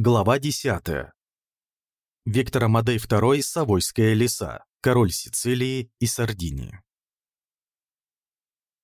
Глава 10. Виктор Амадей II Савойская леса, король Сицилии и Сардинии.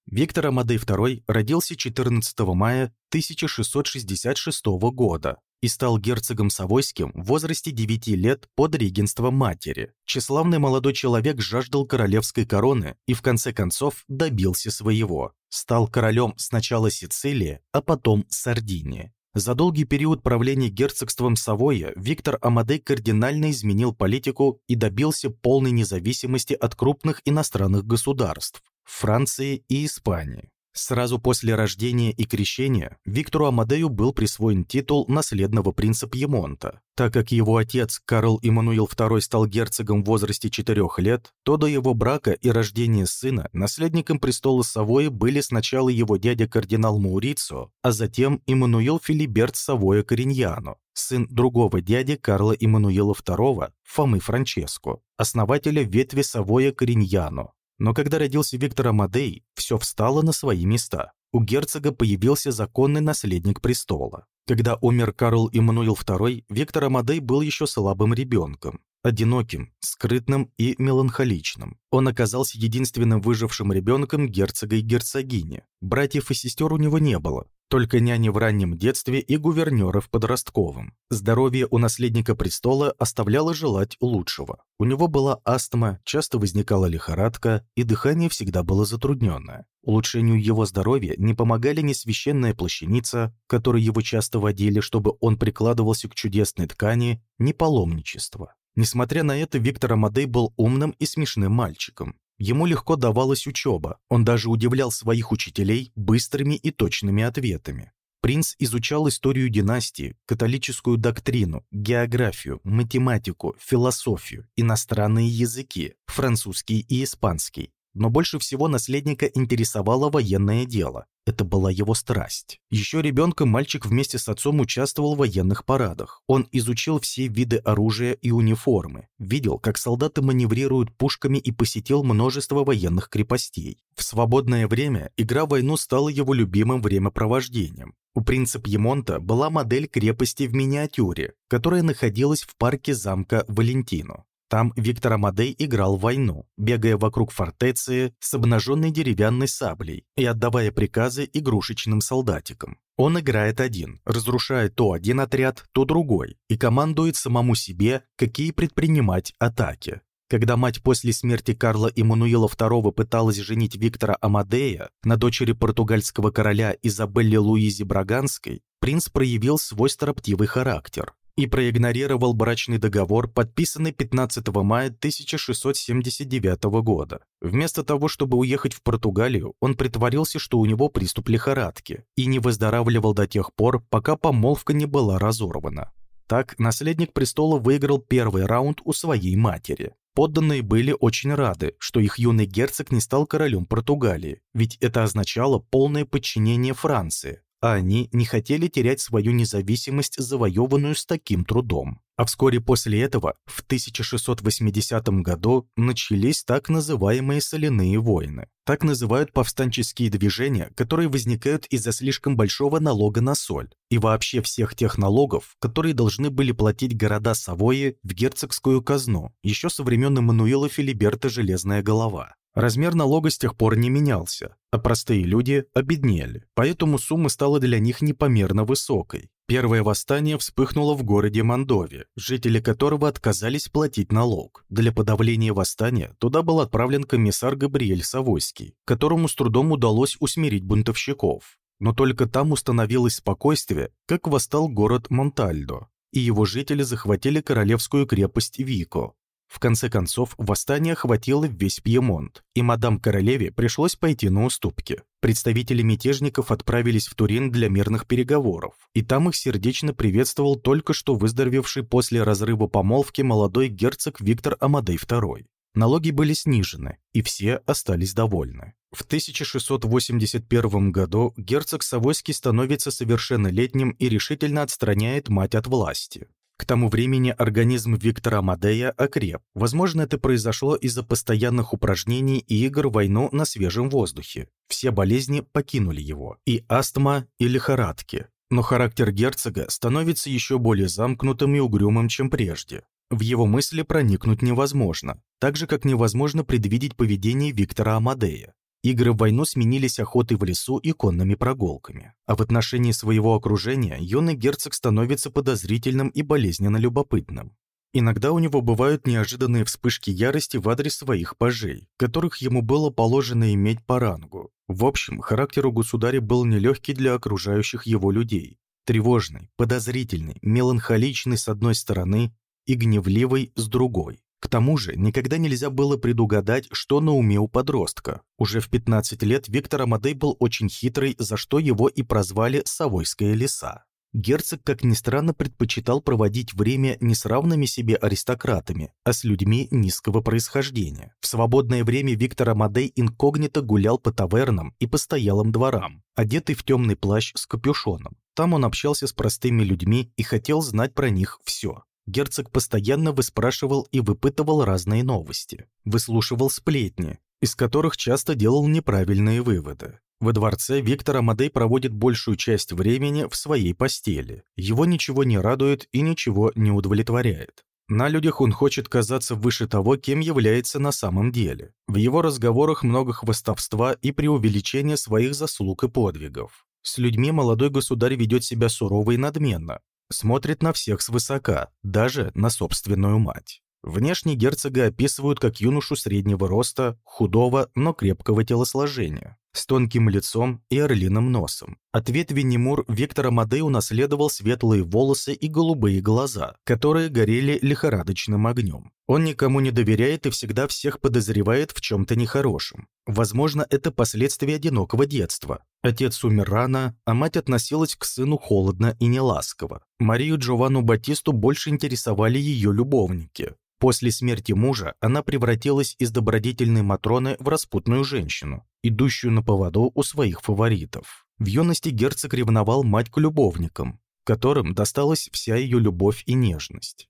Виктор Амадей II родился 14 мая 1666 года и стал герцогом Савойским в возрасте 9 лет под регенством матери. Тщеславный молодой человек жаждал королевской короны и в конце концов добился своего. Стал королем сначала Сицилии, а потом Сардинии. За долгий период правления герцогством Савойя Виктор Амадей кардинально изменил политику и добился полной независимости от крупных иностранных государств – Франции и Испании. Сразу после рождения и крещения Виктору Амадею был присвоен титул наследного принца Пьемонта. Так как его отец Карл Иммануил II стал герцогом в возрасте 4 лет, то до его брака и рождения сына наследником престола Савоя были сначала его дядя кардинал Маурицо, а затем Иммануил Филиберт Савоя Кориньяно, сын другого дяди Карла Иммануила II, Фомы Франческо, основателя ветви Савоя Кориньяно, но когда родился Виктор Амадей, все встало на свои места. У герцога появился законный наследник престола. Когда умер Карл Иммануил II, Виктор Амадей был еще слабым ребенком, одиноким, скрытным и меланхоличным. Он оказался единственным выжившим ребенком герцога и герцогини. Братьев и сестер у него не было, только няни в раннем детстве и гувернёры в подростковом. Здоровье у наследника престола оставляло желать лучшего. У него была астма, часто возникала лихорадка, и дыхание всегда было затрудненное. Улучшению его здоровья не помогали ни священная плащаница, которой его часто водили, чтобы он прикладывался к чудесной ткани, ни паломничество. Несмотря на это, Виктор Амадей был умным и смешным мальчиком. Ему легко давалась учеба, он даже удивлял своих учителей быстрыми и точными ответами. Принц изучал историю династии, католическую доктрину, географию, математику, философию, иностранные языки, французский и испанский, но больше всего наследника интересовало военное дело. Это была его страсть. Еще ребенком мальчик вместе с отцом участвовал в военных парадах. Он изучил все виды оружия и униформы, видел, как солдаты маневрируют пушками и посетил множество военных крепостей. В свободное время игра в войну стала его любимым времяпровождением. У принца Пьемонта была модель крепости в миниатюре, которая находилась в парке замка Валентино. Там Виктор Амадей играл войну, бегая вокруг фортеции с обнаженной деревянной саблей и отдавая приказы игрушечным солдатикам. Он играет один, разрушает то один отряд, то другой, и командует самому себе, какие предпринимать атаки. Когда мать после смерти Карла Иммануила II пыталась женить Виктора Амадея на дочери португальского короля Изабелле Луизе Браганской, принц проявил свой строптивый характер и проигнорировал брачный договор, подписанный 15 мая 1679 года. Вместо того, чтобы уехать в Португалию, он притворился, что у него приступ лихорадки, и не выздоравливал до тех пор, пока помолвка не была разорвана. Так, наследник престола выиграл первый раунд у своей матери. Подданные были очень рады, что их юный герцог не стал королем Португалии, ведь это означало полное подчинение Франции, а они не хотели терять свою независимость, завоеванную с таким трудом. А вскоре после этого, в 1680 году, начались так называемые соляные войны. Так называют повстанческие движения, которые возникают из-за слишком большого налога на соль и вообще всех тех налогов, которые должны были платить города Савои в герцогскую казну, еще со времен Эммануила Филиберта «Железная голова». Размер налога с тех пор не менялся, а простые люди обеднели, поэтому сумма стала для них непомерно высокой. Первое восстание вспыхнуло в городе Мандове, жители которого отказались платить налог. Для подавления восстания туда был отправлен комиссар Габриэль Савойский, которому с трудом удалось усмирить бунтовщиков. Но только там установилось спокойствие, как восстал город Монтальдо, и его жители захватили королевскую крепость Вико, в конце концов, восстание охватило весь Пьемонт, и мадам королеве пришлось пойти на уступки. Представители мятежников отправились в Турин для мирных переговоров, и там их сердечно приветствовал только что выздоровевший после разрыва помолвки молодой герцог Виктор Амадей II. Налоги были снижены, и все остались довольны. В 1681 году герцог Савойский становится совершеннолетним и решительно отстраняет мать от власти. К тому времени организм Виктора Мадея окреп. Возможно, это произошло из-за постоянных упражнений и игр в войну на свежем воздухе. Все болезни покинули его. И астма, и лихорадки. Но характер герцога становится еще более замкнутым и угрюмым, чем прежде. В его мысли проникнуть невозможно, так же, как невозможно предвидеть поведение Виктора Амадея. Игры в войну сменились охотой в лесу и конными прогулками. А в отношении своего окружения юный герцог становится подозрительным и болезненно любопытным. Иногда у него бывают неожиданные вспышки ярости в адрес своих пажей, которых ему было положено иметь по рангу. В общем, характер у государя был нелегкий для окружающих его людей. Тревожный, подозрительный, меланхоличный с одной стороны и гневливый с другой. К тому же никогда нельзя было предугадать, что на уме у подростка. Уже в 15 лет Виктор Амадей был очень хитрый, за что его и прозвали «Савойская лиса». Герцог, как ни странно, предпочитал проводить время не с равными себе аристократами, а с людьми низкого происхождения. В свободное время Виктор Амадей инкогнито гулял по тавернам и постоялым дворам, одетый в темный плащ с капюшоном. Там он общался с простыми людьми и хотел знать про них все. Герцог постоянно выспрашивал и выпытывал разные новости, выслушивал сплетни, из которых часто делал неправильные выводы. Во дворце Виктор Амадей проводит большую часть времени в своей постели. Его ничего не радует и ничего не удовлетворяет. На людях он хочет казаться выше того, кем является на самом деле. В его разговорах много хвастовства и преувеличения своих заслуг и подвигов. С людьми молодой государь ведет себя сурово и надменно, смотрит на всех свысока, даже на собственную мать. Внешне герцога описывают как юношу среднего роста, худого, но крепкого телосложения, с тонким лицом и орлиным носом. От ветви Немур Виктор Амадей унаследовал светлые волосы и голубые глаза, которые горели лихорадочным огнем. Он никому не доверяет и всегда всех подозревает в чем-то нехорошем. Возможно, это последствия одинокого детства. Отец умер рано, а мать относилась к сыну холодно и неласково. Марию Джованну Батисту больше интересовали ее любовники. После смерти мужа она превратилась из добродетельной Матроны в распутную женщину, идущую на поводу у своих фаворитов. В юности герцог ревновал мать к любовникам, которым досталась вся ее любовь и нежность.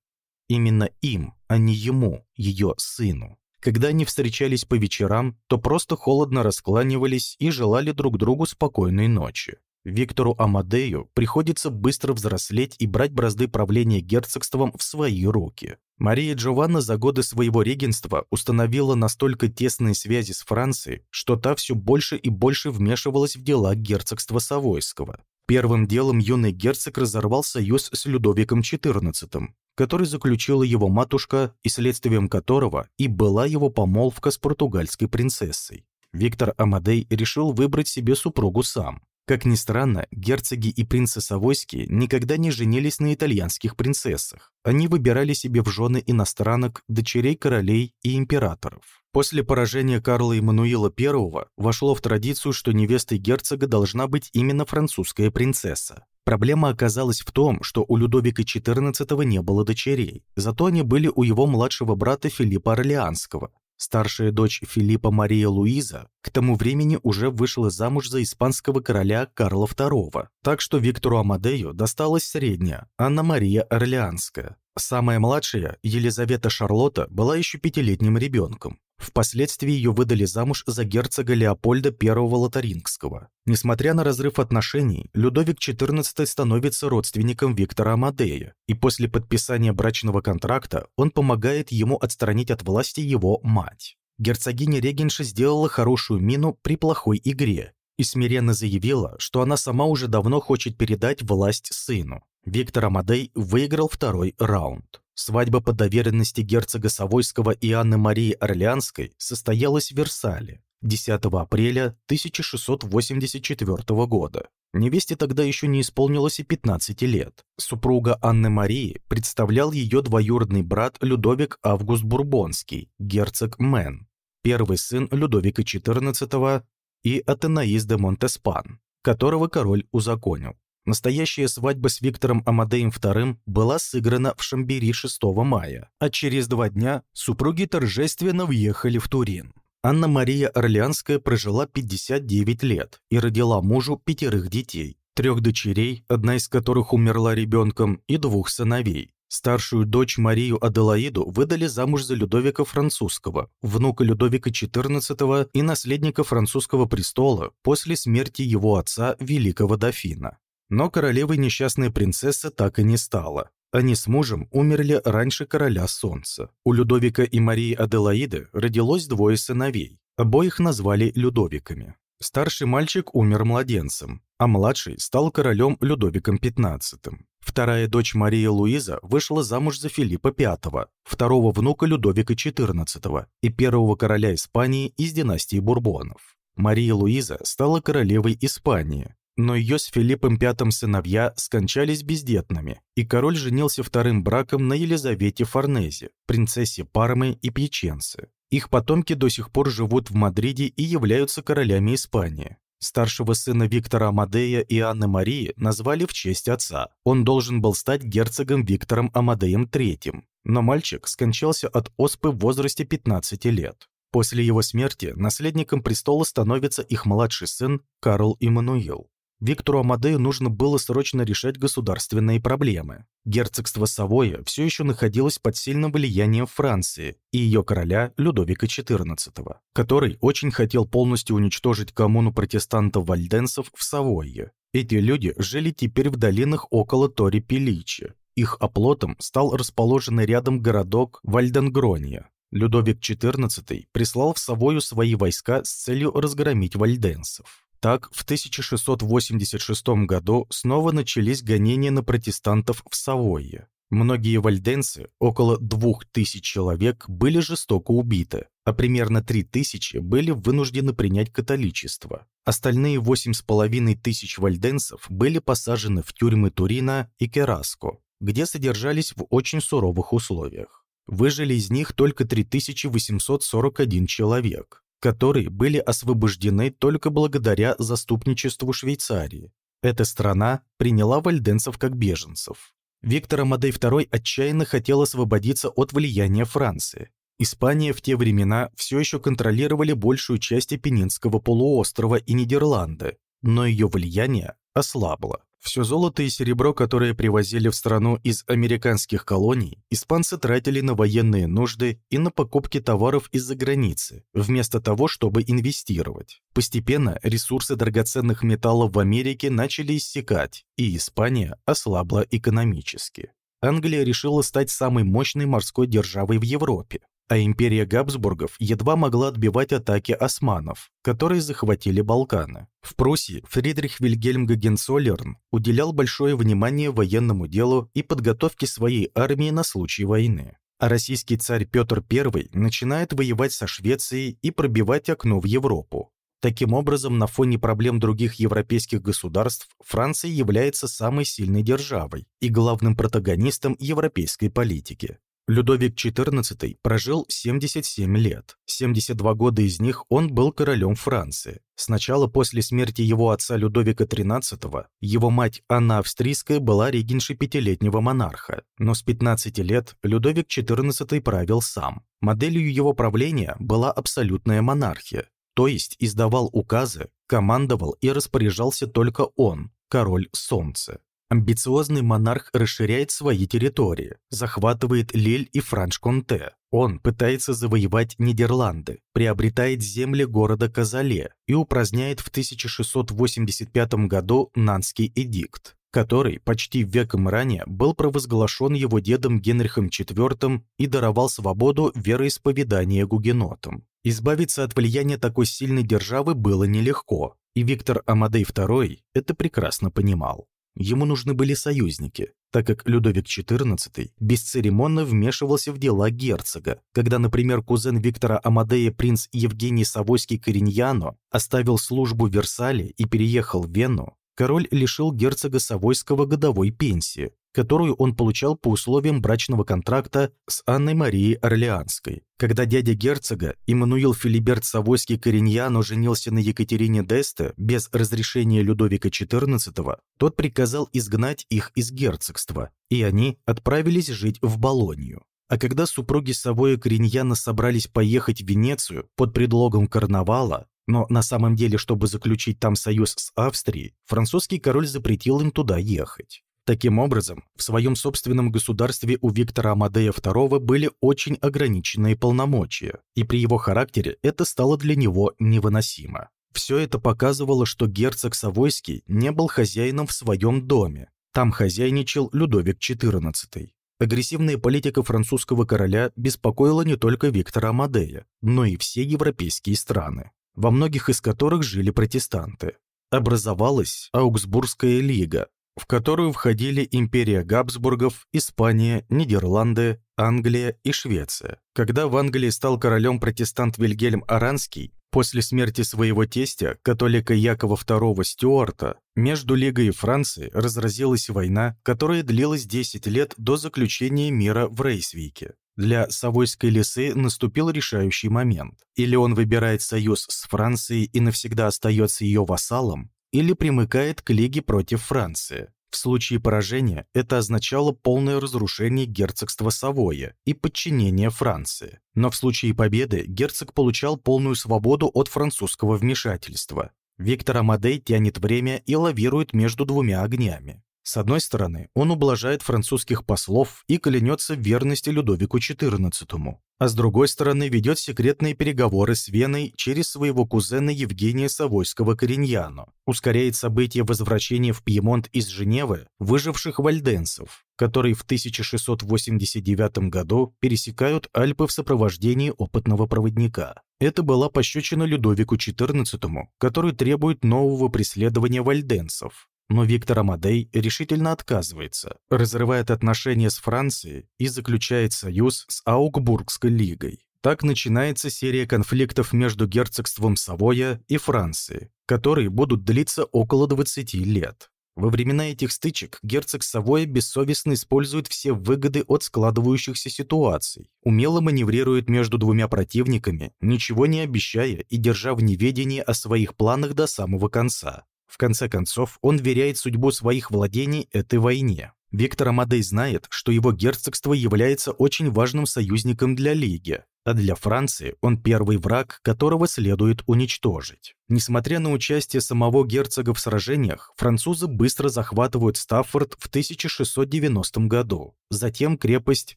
Именно им, а не ему, ее сыну. Когда они встречались по вечерам, то просто холодно раскланивались и желали друг другу спокойной ночи. Виктору Амадею приходится быстро взрослеть и брать бразды правления герцогством в свои руки. Мария Джованна за годы своего регенства установила настолько тесные связи с Францией, что та все больше и больше вмешивалась в дела герцогства Савойского. Первым делом юный герцог разорвал союз с Людовиком XIV, который заключила его матушка и следствием которого и была его помолвка с португальской принцессой. Виктор Амадей решил выбрать себе супругу сам. Как ни странно, герцоги и принцы Савойские никогда не женились на итальянских принцессах. Они выбирали себе в жены иностранок, дочерей королей и императоров. После поражения Карла Эммануила I вошло в традицию, что невестой герцога должна быть именно французская принцесса. Проблема оказалась в том, что у Людовика XIV не было дочерей, зато они были у его младшего брата Филиппа Орлеанского, Старшая дочь Филиппа Мария Луиза к тому времени уже вышла замуж за испанского короля Карла II, так что Виктору Амадею досталась средняя, Анна Мария Орлеанская. Самая младшая, Елизавета Шарлотта, была еще пятилетним ребенком. Впоследствии ее выдали замуж за герцога Леопольда I Лотарингского. Несмотря на разрыв отношений, Людовик XIV становится родственником Виктора Амадея, и после подписания брачного контракта он помогает ему отстранить от власти его мать. Герцогиня Регенша сделала хорошую мину при плохой игре и смиренно заявила, что она сама уже давно хочет передать власть сыну. Виктор Амадей выиграл второй раунд. Свадьба по доверенности герцога Савойского и Анны Марии Орлеанской состоялась в Версале 10 апреля 1684 года. Невесте тогда еще не исполнилось и 15 лет. Супруга Анны Марии представлял ее двоюродный брат Людовик Август Бурбонский, герцог Мен, первый сын Людовика XIV и Атенаис де Монтеспан, которого король узаконил. Настоящая свадьба с Виктором Амадеем II была сыграна в Шамбери 6 мая, а через два дня супруги торжественно въехали в Турин. Анна-Мария Орлеанская прожила 59 лет и родила мужу пятерых детей, трех дочерей, одна из которых умерла ребенком, и двух сыновей. Старшую дочь Марию Аделаиду выдали замуж за Людовика Французского, внука Людовика XIV и наследника французского престола после смерти его отца, великого дофина. Но королевой несчастная принцесса так и не стала. Они с мужем умерли раньше короля Солнца. У Людовика и Марии Аделаиды родилось двое сыновей. Обоих назвали Людовиками. Старший мальчик умер младенцем, а младший стал королем Людовиком XV. Вторая дочь Мария Луиза вышла замуж за Филиппа V, второго внука Людовика XIV и первого короля Испании из династии Бурбонов. Мария Луиза стала королевой Испании, но ее с Филиппом V сыновья скончались бездетными, и король женился вторым браком на Елизавете Форнезе, принцессе Пармы и Пьяченцы. Их потомки до сих пор живут в Мадриде и являются королями Испании. Старшего сына Виктора Амадея и Анны Марии назвали в честь отца. Он должен был стать герцогом Виктором Амадеем III, но мальчик скончался от оспы в возрасте 15 лет. После его смерти наследником престола становится их младший сын Карл Иммануил. Виктору Амадею нужно было срочно решать государственные проблемы. Герцогство Савоя все еще находилось под сильным влиянием Франции и ее короля Людовика XIV, который очень хотел полностью уничтожить коммуну протестантов-вальденцев в Савойе. Эти люди жили теперь в долинах около Тори-Пеличи. Их оплотом стал расположенный рядом городок Вальденгрония. Людовик XIV прислал в Савою свои войска с целью разгромить вальденцев. Так, в 1686 году снова начались гонения на протестантов в Савойе. Многие вальденцы, около 2000 человек, были жестоко убиты, а примерно 3000 были вынуждены принять католичество. Остальные 8,5 тысяч вальденцев были посажены в тюрьмы Турина и Кераско, где содержались в очень суровых условиях. Выжили из них только 3841 человек которые были освобождены только благодаря заступничеству Швейцарии. Эта страна приняла вальденцев как беженцев. Виктор Амадей II отчаянно хотел освободиться от влияния Франции. Испания в те времена все еще контролировали большую часть Апеннинского полуострова и Нидерланды, но ее влияние ослабло. Все золото и серебро, которое привозили в страну из американских колоний, испанцы тратили на военные нужды и на покупки товаров из-за границы, вместо того, чтобы инвестировать. Постепенно ресурсы драгоценных металлов в Америке начали иссякать, и Испания ослабла экономически. Англия решила стать самой мощной морской державой в Европе а империя Габсбургов едва могла отбивать атаки османов, которые захватили Балканы. В Пруссии Фридрих Вильгельм Гагенцоллерн уделял большое внимание военному делу и подготовке своей армии на случай войны. А российский царь Петр I начинает воевать со Швецией и пробивать окно в Европу. Таким образом, на фоне проблем других европейских государств Франция является самой сильной державой и главным протагонистом европейской политики. Людовик XIV прожил 77 лет. 72 года из них он был королем Франции. Сначала после смерти его отца Людовика XIII его мать Анна Австрийская была регеншей пятилетнего монарха, но с 15 лет Людовик XIV правил сам. Моделью его правления была абсолютная монархия, то есть издавал указы, командовал и распоряжался только он, король Солнца. Амбициозный монарх расширяет свои территории, захватывает Лиль и Франш-Конте. Он пытается завоевать Нидерланды, приобретает земли города Казале и упраздняет в 1685 году Нанский эдикт, который почти веком ранее был провозглашен его дедом Генрихом IV и даровал свободу вероисповедания гугенотам. Избавиться от влияния такой сильной державы было нелегко, и Виктор Амадей II это прекрасно понимал. Ему нужны были союзники, так как Людовик XIV бесцеремонно вмешивался в дела герцога, когда, например, кузен Виктора Амадея принц Евгений Савойский Кориньяно оставил службу в Версале и переехал в Вену, король лишил герцога Савойского годовой пенсии, которую он получал по условиям брачного контракта с Анной Марией Орлеанской. Когда дядя герцога, Иммануил Филиберт Савойский Кориньяно, женился на Екатерине Десте без разрешения Людовика XIV, тот приказал изгнать их из герцогства, и они отправились жить в Болонью. А когда супруги Савоя Кориньяна собрались поехать в Венецию под предлогом карнавала, но на самом деле, чтобы заключить там союз с Австрией, французский король запретил им туда ехать. Таким образом, в своем собственном государстве у Виктора Амадея II были очень ограниченные полномочия, и при его характере это стало для него невыносимо. Все это показывало, что герцог Савойский не был хозяином в своем доме. Там хозяйничал Людовик XIV. Агрессивная политика французского короля беспокоила не только Виктора Амадея, но и все европейские страны, во многих из которых жили протестанты. Образовалась Аугсбургская лига, в которую входили империя Габсбургов, Испания, Нидерланды, Англия и Швеция. Когда в Англии стал королем протестант Вильгельм Аранский, после смерти своего тестя, католика Якова II Стюарта, между Лигой и Францией разразилась война, которая длилась 10 лет до заключения мира в Рейсвике. Для Савойской лисы наступил решающий момент. Или он выбирает союз с Францией и навсегда остается ее вассалом, или примыкает к Лиге против Франции. В случае поражения это означало полное разрушение герцогства Савоя и подчинение Франции. Но в случае победы герцог получал полную свободу от французского вмешательства. Виктор Амадей тянет время и лавирует между двумя огнями. С одной стороны, он ублажает французских послов и клянется в верности Людовику XIV, а с другой стороны ведет секретные переговоры с Веной через своего кузена Евгения Савойского Кориньяно, ускоряет события возвращения в Пьемонт из Женевы выживших вальденцев, которые в 1689 году пересекают Альпы в сопровождении опытного проводника. Это была пощечина Людовику XIV, который требует нового преследования вальденцев, но Виктор Амадей решительно отказывается, разрывает отношения с Францией и заключает союз с Аугбургской лигой. Так начинается серия конфликтов между герцогством Савоя и Францией, которые будут длиться около 20 лет. Во времена этих стычек герцог Савоя бессовестно использует все выгоды от складывающихся ситуаций, умело маневрирует между двумя противниками, ничего не обещая и держа в неведении о своих планах до самого конца. В конце концов, он веряет судьбу своих владений этой войне. Виктор Амадей знает, что его герцогство является очень важным союзником для Лиги, а для Франции он первый враг, которого следует уничтожить. Несмотря на участие самого герцога в сражениях, французы быстро захватывают Стаффорд в 1690 году, затем крепость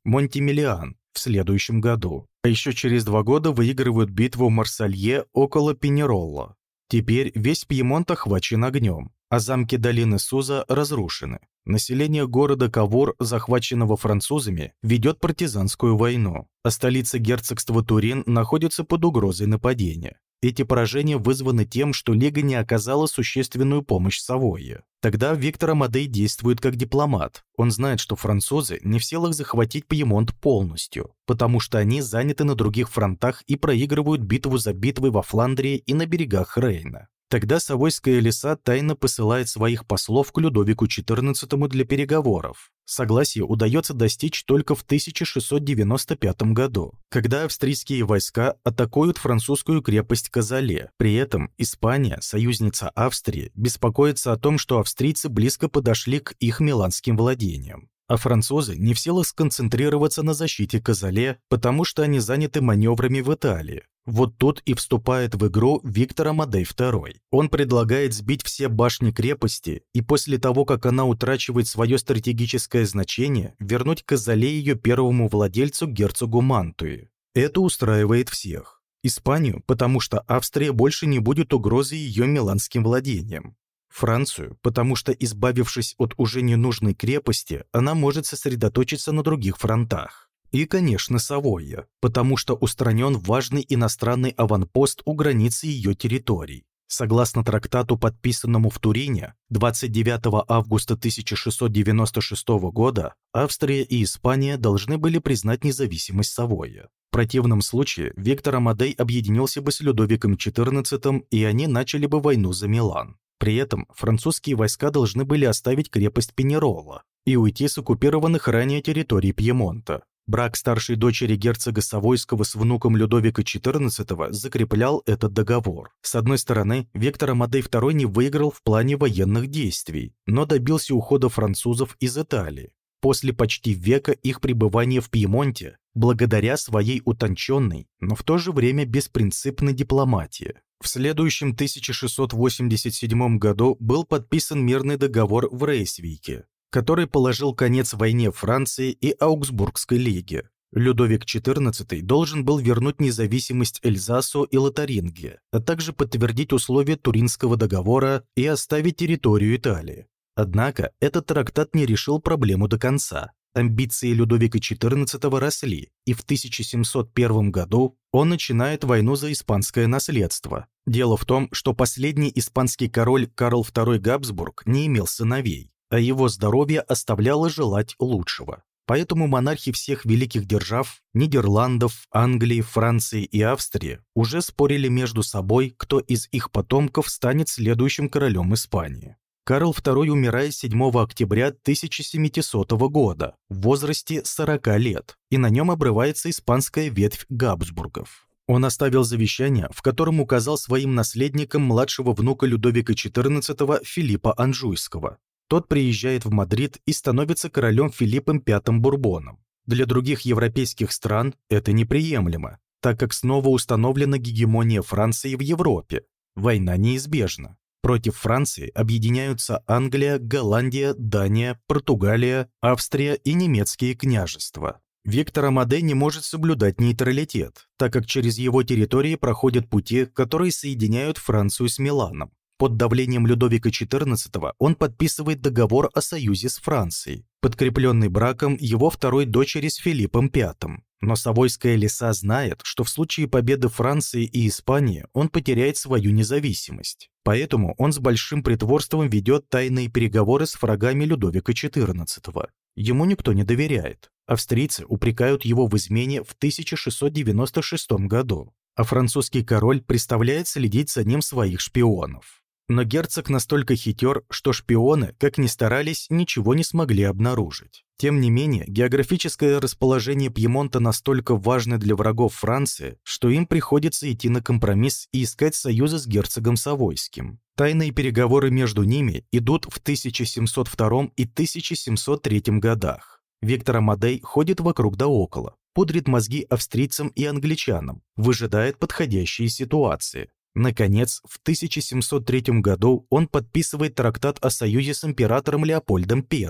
Монтимилиан в следующем году, а еще через два года выигрывают битву Марсалье около Пенеролла. Теперь весь Пьемонт охвачен огнем, а замки долины Суза разрушены. Население города Кавор, захваченного французами, ведет партизанскую войну, а столица герцогства Турин находится под угрозой нападения. Эти поражения вызваны тем, что Лига не оказала существенную помощь Савойе. Тогда Виктор Амадей действует как дипломат. Он знает, что французы не в силах захватить Пьемонт полностью, потому что они заняты на других фронтах и проигрывают битву за битвой во Фландрии и на берегах Рейна. Тогда Савойская леса тайно посылает своих послов к Людовику XIV для переговоров. Согласие удается достичь только в 1695 году, когда австрийские войска атакуют французскую крепость Казале. При этом Испания, союзница Австрии, беспокоится о том, что австрийцы близко подошли к их миланским владениям. А французы не в силах сконцентрироваться на защите Казале, потому что они заняты маневрами в Италии. Вот тут и вступает в игру Виктор Амадей II. Он предлагает сбить все башни крепости и после того, как она утрачивает свое стратегическое значение, вернуть Казале ее первому владельцу герцогу Мантуи. Это устраивает всех. Испанию, потому что Австрия больше не будет угрозой ее миланским владениям. Францию, потому что, избавившись от уже ненужной крепости, она может сосредоточиться на других фронтах. И, конечно, Савойя, потому что устранен важный иностранный аванпост у границы ее территорий. Согласно трактату, подписанному в Турине 29 августа 1696 года, Австрия и Испания должны были признать независимость Савойя. В противном случае Виктор Амадей объединился бы с Людовиком XIV, и они начали бы войну за Милан. При этом французские войска должны были оставить крепость Пенерола и уйти с оккупированных ранее территорий Пьемонта. Брак старшей дочери герцога Савойского с внуком Людовика XIV закреплял этот договор. С одной стороны, Виктор Амадей II не выиграл в плане военных действий, но добился ухода французов из Италии. После почти века их пребывания в Пьемонте, благодаря своей утонченной, но в то же время беспринципной дипломатии. В следующем 1687 году был подписан мирный договор в Рейсвике, который положил конец войне Франции и Аугсбургской лиге. Людовик XIV должен был вернуть независимость Эльзасу и Лотарингии, а также подтвердить условия Туринского договора и оставить территорию Италии. Однако этот трактат не решил проблему до конца. Амбиции Людовика XIV росли, и в 1701 году он начинает войну за испанское наследство. Дело в том, что последний испанский король Карл II Габсбург не имел сыновей, а его здоровье оставляло желать лучшего. Поэтому монархи всех великих держав – Нидерландов, Англии, Франции и Австрии – уже спорили между собой, кто из их потомков станет следующим королем Испании. Карл II умирает 7 октября 1700 года в возрасте 40 лет, и на нем обрывается испанская ветвь Габсбургов. Он оставил завещание, в котором указал своим наследником младшего внука Людовика XIV Филиппа Анжуйского, тот приезжает в Мадрид и становится королем Филиппом V Бурбоном. Для других европейских стран это неприемлемо, так как снова установлена гегемония Франции в Европе. Война неизбежна. Против Франции объединяются Англия, Голландия, Дания, Португалия, Австрия и немецкие княжества. Виктор Амадей не может соблюдать нейтралитет, так как через его территории проходят пути, которые соединяют Францию с Миланом. Под давлением Людовика XIV он подписывает договор о союзе с Францией, подкрепленный браком его второй дочери с Филиппом V. Но Савойская леса знает, что в случае победы Франции и Испании он потеряет свою независимость. Поэтому он с большим притворством ведет тайные переговоры с врагами Людовика XIV. Ему никто не доверяет. Австрийцы упрекают его в измене в 1696 году, а французский король представляет следить за ним своих шпионов. Но герцог настолько хитер, что шпионы, как ни старались, ничего не смогли обнаружить. Тем не менее, географическое расположение Пьемонта настолько важно для врагов Франции, что им приходится идти на компромисс и искать союза с герцогом Савойским. Тайные переговоры между ними идут в 1702 и 1703 годах. Виктор Амадей ходит вокруг да около, пудрит мозги австрийцам и англичанам, выжидает подходящие ситуации, Наконец, в 1703 году он подписывает трактат о союзе с императором Леопольдом I.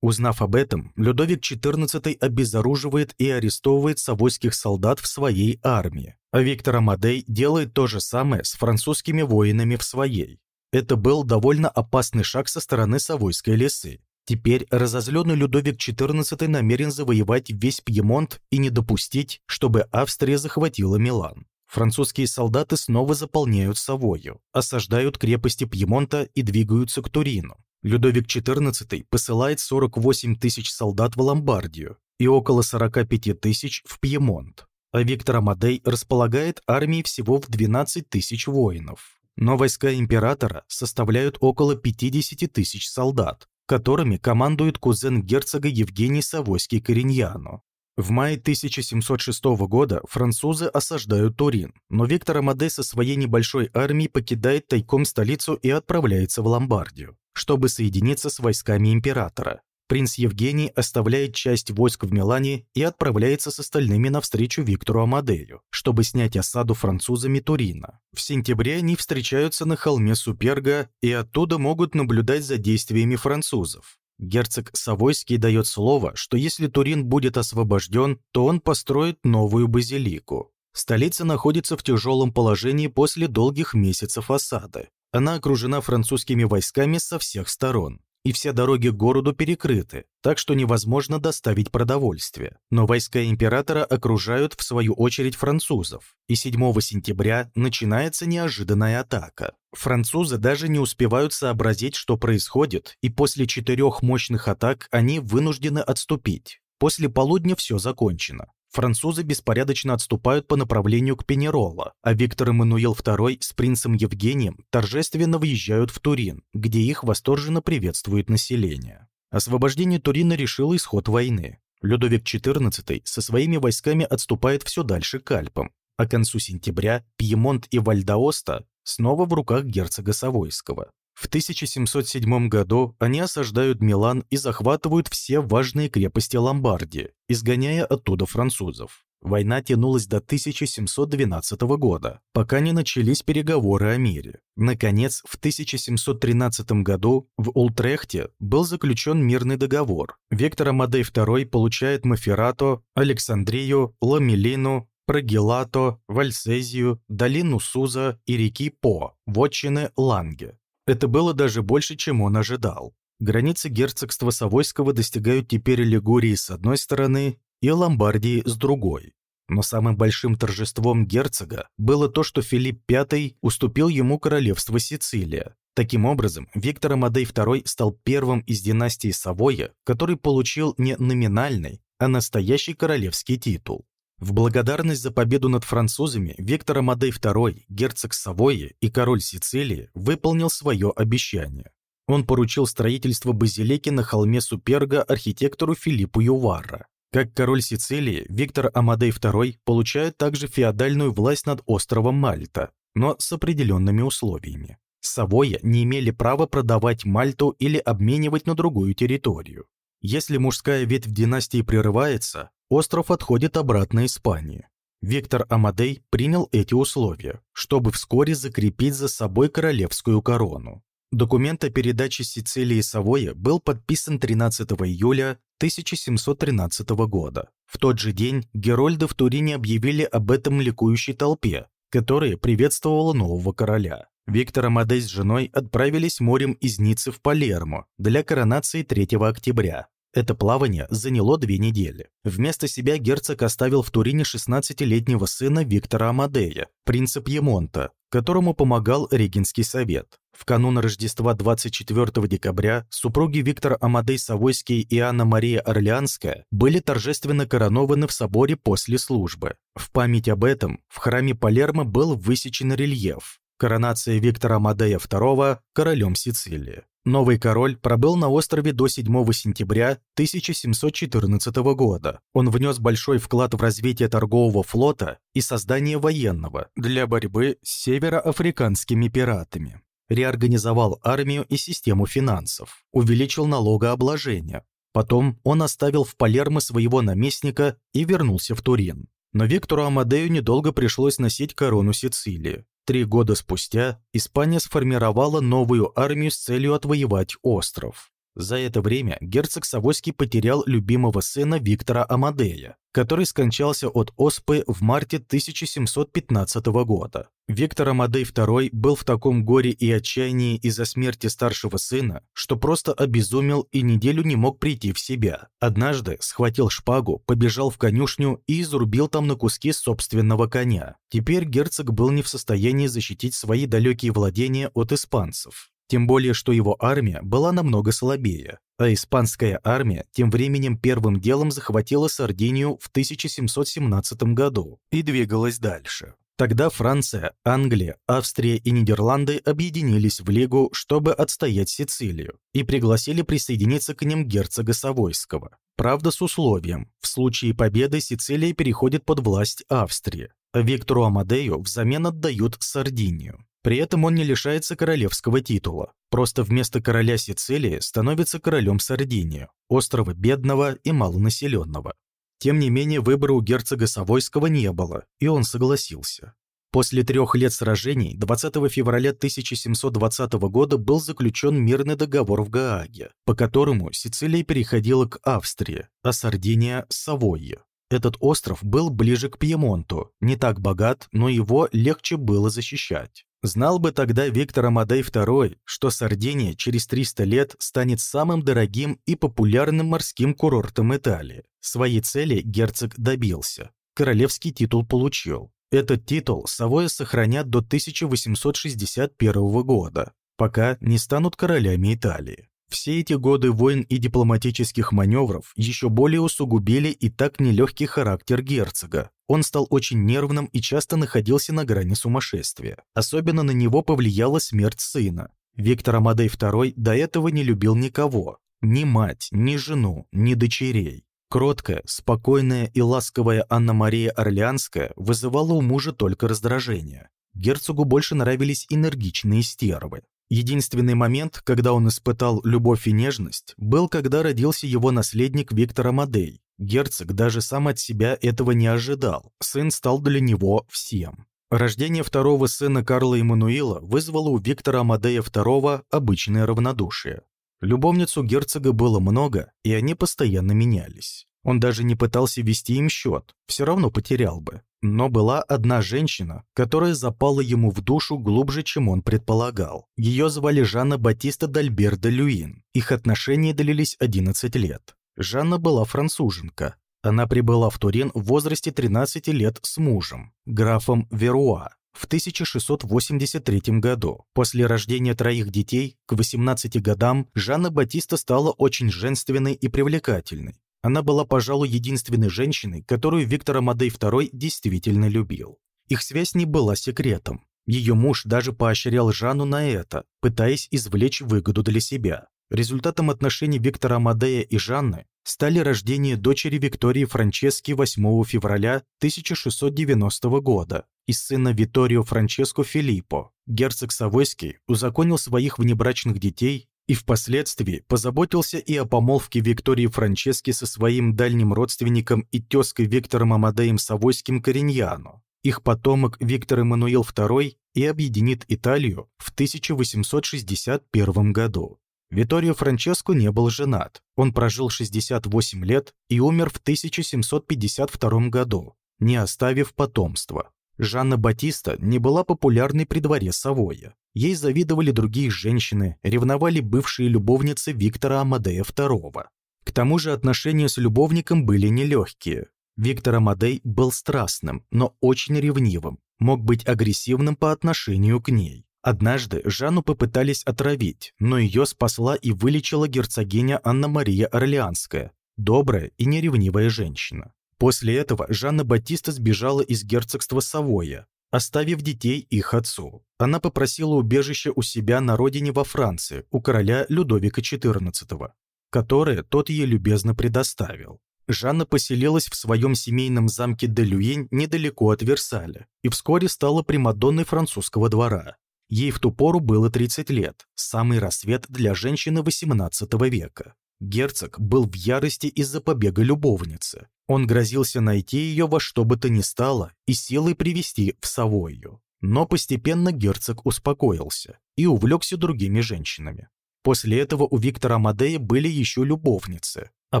Узнав об этом, Людовик XIV обезоруживает и арестовывает савойских солдат в своей армии, а Виктор Амадей делает то же самое с французскими воинами в своей. Это был довольно опасный шаг со стороны Савойской лесы. Теперь разозленный Людовик XIV намерен завоевать весь Пьемонт и не допустить, чтобы Австрия захватила Милан. Французские солдаты снова заполняют Савою, осаждают крепости Пьемонта и двигаются к Турину. Людовик XIV посылает 48 тысяч солдат в Ломбардию и около 45 тысяч в Пьемонт, а Виктор Амадей располагает армией всего в 12 тысяч воинов. Но войска императора составляют около 50 тысяч солдат, которыми командует кузен герцога Евгений Савойский-Кориньяно. В мае 1706 года французы осаждают Турин, но Виктор Амадей со своей небольшой армией покидает тайком столицу и отправляется в Ломбардию, чтобы соединиться с войсками императора. Принц Евгений оставляет часть войск в Милане и отправляется с остальными навстречу Виктору Амадею, чтобы снять осаду французами Турина. В сентябре они встречаются на холме Суперга и оттуда могут наблюдать за действиями французов. Герцог Савойский дает слово, что если Турин будет освобожден, то он построит новую базилику. Столица находится в тяжелом положении после долгих месяцев осады. Она окружена французскими войсками со всех сторон и все дороги к городу перекрыты, так что невозможно доставить продовольствие. Но войска императора окружают в свою очередь французов, и 7 сентября начинается неожиданная атака. Французы даже не успевают сообразить, что происходит, и после четырех мощных атак они вынуждены отступить. После полудня все закончено. Французы беспорядочно отступают по направлению к Пенерола, а Виктор Эммануил II с принцем Евгением торжественно въезжают в Турин, где их восторженно приветствует население. Освобождение Турина решило исход войны. Людовик XIV со своими войсками отступает все дальше к Альпам, а к концу сентября Пьемонт и Вальдаоста снова в руках герцога Савойского. В 1707 году они осаждают Милан и захватывают все важные крепости Ломбардии, изгоняя оттуда французов. Война тянулась до 1712 года, пока не начались переговоры о мире. Наконец, в 1713 году в Ултрехте был заключен мирный договор. Виктор Амадей II получает Маферато, Александрию, Ламелину, Прогелато, Вальсезию, долину Суза и реки По, вотчины Ланге. Это было даже больше, чем он ожидал. Границы герцогства Савойского достигают теперь Лигурии с одной стороны и Ломбардии с другой. Но самым большим торжеством герцога было то, что Филипп V уступил ему королевство Сицилия. Таким образом, Виктор Амадей II стал первым из династии Савоя, который получил не номинальный, а настоящий королевский титул. В благодарность за победу над французами Виктор Амадей II, герцог Савойи и король Сицилии, выполнил свое обещание. Он поручил строительство базилики на холме Суперга архитектору Филиппу Юварра. Как король Сицилии, Виктор Амадей II получает также феодальную власть над островом Мальта, но с определенными условиями. Савоя не имели права продавать Мальту или обменивать на другую территорию. Если мужская ветвь династии прерывается, остров отходит обратно Испании. Виктор Амадей принял эти условия, чтобы вскоре закрепить за собой королевскую корону. Документ о передаче Сицилии Савоя был подписан 13 июля 1713 года. В тот же день Герольды в Турине объявили об этом ликующей толпе, которая приветствовала нового короля. Виктор Амадей с женой отправились морем из Ниццы в Палермо для коронации 3 октября. Это плавание заняло две недели. Вместо себя герцог оставил в Турине 16-летнего сына Виктора Амадея, принца Пьемонта, которому помогал Регенский совет. В канун Рождества 24 декабря супруги Виктор Амадей Савойский и Анна Мария Орлеанская были торжественно коронованы в соборе после службы. В память об этом в храме Палермо был высечен рельеф «Коронация Виктора Амадея II королем Сицилии». Новый король пробыл на острове до 7 сентября 1714 года. Он внес большой вклад в развитие торгового флота и создание военного для борьбы с североафриканскими пиратами. Реорганизовал армию и систему финансов, увеличил налогообложение. Потом он оставил в Палермо своего наместника и вернулся в Турин. Но Виктору Амадею недолго пришлось носить корону Сицилии. Три года спустя Испания сформировала новую армию с целью отвоевать остров. За это время герцог Савойский потерял любимого сына Виктора Амадея, который скончался от оспы в марте 1715 года. Виктор Амадей II был в таком горе и отчаянии из-за смерти старшего сына, что просто обезумел и неделю не мог прийти в себя. Однажды схватил шпагу, побежал в конюшню и изрубил там на куски собственного коня. Теперь герцог был не в состоянии защитить свои далекие владения от испанцев. Тем более, что его армия была намного слабее, а испанская армия тем временем первым делом захватила Сардинию в 1717 году и двигалась дальше. Тогда Франция, Англия, Австрия и Нидерланды объединились в Лигу, чтобы отстоять Сицилию, и пригласили присоединиться к ним герцога Савойского. Правда, с условием, в случае победы Сицилия переходит под власть Австрии, а Виктору Амадею взамен отдают Сардинию. При этом он не лишается королевского титула, просто вместо короля Сицилии становится королем Сардинии, острова бедного и малонаселенного. Тем не менее, выбора у герцога Савойского не было, и он согласился. После трех лет сражений 20 февраля 1720 года был заключен мирный договор в Гааге, по которому Сицилия переходила к Австрии, а Сардиния – Савойе. Этот остров был ближе к Пьемонту, не так богат, но его легче было защищать. Знал бы тогда Виктор Амадей II, что Сардиния через 300 лет станет самым дорогим и популярным морским курортом Италии. Своей цели герцог добился. Королевский титул получил. Этот титул Савоя сохранят до 1861 года, пока не станут королями Италии. Все эти годы войн и дипломатических маневров еще более усугубили и так нелегкий характер герцога. Он стал очень нервным и часто находился на грани сумасшествия. Особенно на него повлияла смерть сына. Виктор Амадей II до этого не любил никого. Ни мать, ни жену, ни дочерей. Кроткая, спокойная и ласковая Анна-Мария Орлеанская вызывала у мужа только раздражение. Герцогу больше нравились энергичные стервы. Единственный момент, когда он испытал любовь и нежность, был, когда родился его наследник Виктор Амадей, Герцог даже сам от себя этого не ожидал. Сын стал для него всем. Рождение второго сына Карла Эммануила вызвало у Виктора Амадея II обычное равнодушие. Любовниц у герцога было много, и они постоянно менялись. Он даже не пытался вести им счет, все равно потерял бы. Но была одна женщина, которая запала ему в душу глубже, чем он предполагал. Ее звали Жанна Батиста Дальбер де Люин. Их отношения длились 11 лет. Жанна была француженка, она прибыла в Турин в возрасте 13 лет с мужем, графом Веруа, в 1683 году. После рождения троих детей, к 18 годам, Жанна Батиста стала очень женственной и привлекательной. Она была, пожалуй, единственной женщиной, которую Виктор Амадей II действительно любил. Их связь не была секретом. Ее муж даже поощрял Жанну на это, пытаясь извлечь выгоду для себя. Результатом отношений Виктора Амадея и Жанны стали рождение дочери Виктории Франчески 8 февраля 1690 года и сына Виторио Франческо Филиппо. Герцог Савойский узаконил своих внебрачных детей и впоследствии позаботился и о помолвке Виктории Франчески со своим дальним родственником и тезкой Виктором Амадеем Савойским Кориньяно. Их потомок Виктор Эммануил II и объединит Италию в 1861 году. Виторио Франческо не был женат. Он прожил 68 лет и умер в 1752 году, не оставив потомства. Жанна Батиста не была популярной при дворе Савоя. Ей завидовали другие женщины, ревновали бывшие любовницы Виктора Амадея II. К тому же отношения с любовником были нелегкие. Виктор Амадей был страстным, но очень ревнивым, мог быть агрессивным по отношению к ней. Однажды Жанну попытались отравить, но ее спасла и вылечила герцогиня Анна-Мария Орлеанская, добрая и неревнивая женщина. После этого Жанна Батиста сбежала из герцогства Савоя, оставив детей их отцу. Она попросила убежище у себя на родине во Франции, у короля Людовика XIV, которое тот ей любезно предоставил. Жанна поселилась в своем семейном замке де Люинь недалеко от Версаля и вскоре стала примадонной французского двора. Ей в ту пору было 30 лет, самый рассвет для женщины XVIII века. Герцог был в ярости из-за побега любовницы. Он грозился найти ее во что бы то ни стало и силой привести в Савойю. Но постепенно герцог успокоился и увлекся другими женщинами. После этого у Виктора Амадея были еще любовницы, а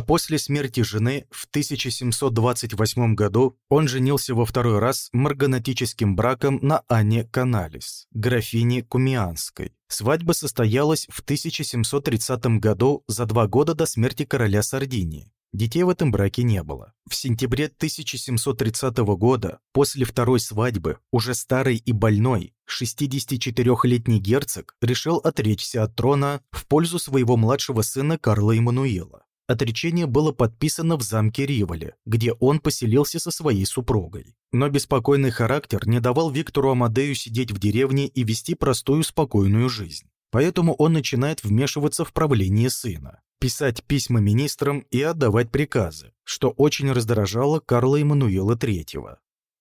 после смерти жены в 1728 году он женился во второй раз марганатическим браком на Анне Каналис, графине Кумианской. Свадьба состоялась в 1730 году за два года до смерти короля Сардинии. Детей в этом браке не было. В сентябре 1730 года, после второй свадьбы, уже старый и больной, 64-летний герцог решил отречься от трона в пользу своего младшего сына Карла Эммануила. Отречение было подписано в замке Риволи, где он поселился со своей супругой. Но беспокойный характер не давал Виктору Амадею сидеть в деревне и вести простую спокойную жизнь. Поэтому он начинает вмешиваться в правление сына, писать письма министрам и отдавать приказы, что очень раздражало Карла Эммануила III.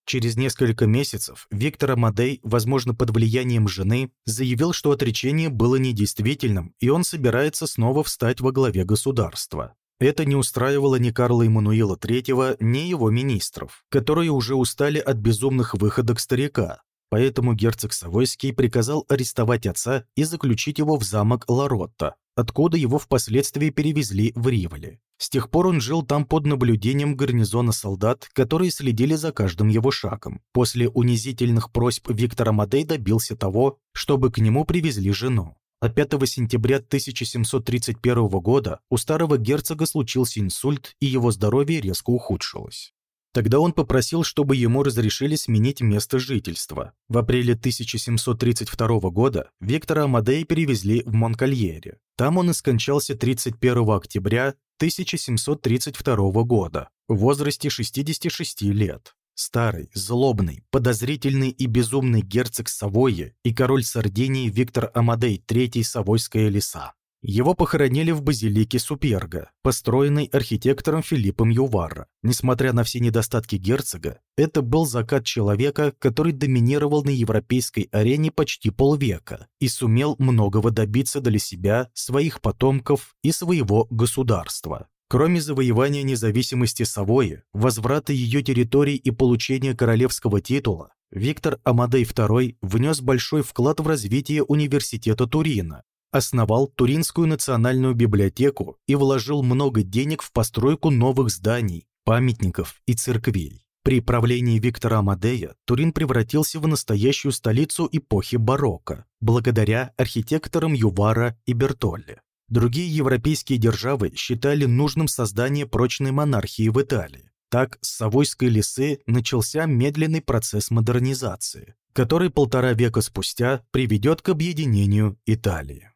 Через несколько месяцев Виктор Амадей, возможно, под влиянием жены, заявил, что отречение было недействительным, и он собирается снова встать во главе государства. Это не устраивало ни Карла Эммануила III, ни его министров, которые уже устали от безумных выходок старика, Поэтому герцог Савойский приказал арестовать отца и заключить его в замок Ларотта, откуда его впоследствии перевезли в Риволи. С тех пор он жил там под наблюдением гарнизона солдат, которые следили за каждым его шагом. После унизительных просьб Виктора Мадей добился того, чтобы к нему привезли жену. А 5 сентября 1731 года у старого герцога случился инсульт, и его здоровье резко ухудшилось. Тогда он попросил, чтобы ему разрешили сменить место жительства. В апреле 1732 года Виктора Амадея перевезли в Монкальере. Там он и скончался 31 октября 1732 года в возрасте 66 лет. Старый, злобный, подозрительный и безумный герцог Савойи и король Сардинии Виктор Амадей III Савойская леса. Его похоронили в базилике Суперга, построенной архитектором Филиппом Юварра. Несмотря на все недостатки герцога, это был закат человека, который доминировал на европейской арене почти полвека и сумел многого добиться для себя, своих потомков и своего государства. Кроме завоевания независимости Савои, возврата ее территорий и получения королевского титула, Виктор Амадей II внес большой вклад в развитие университета Турина, основал Туринскую национальную библиотеку и вложил много денег в постройку новых зданий, памятников и церквей. При правлении Виктора Амадея Турин превратился в настоящую столицу эпохи барокко, благодаря архитекторам Ювара и Бертолли. Другие европейские державы считали нужным создание прочной монархии в Италии. Так, с Савойской лисы начался медленный процесс модернизации, который полтора века спустя приведет к объединению Италии.